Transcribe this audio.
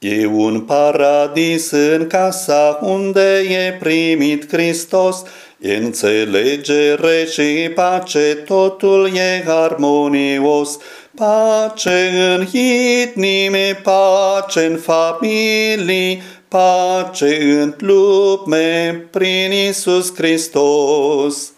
E un paradis în casa unde e primit Hristos, e înțelegere și pace, totul e armonios. Pace în inimi, pace în familii, pace în lume prin Isus Hristos.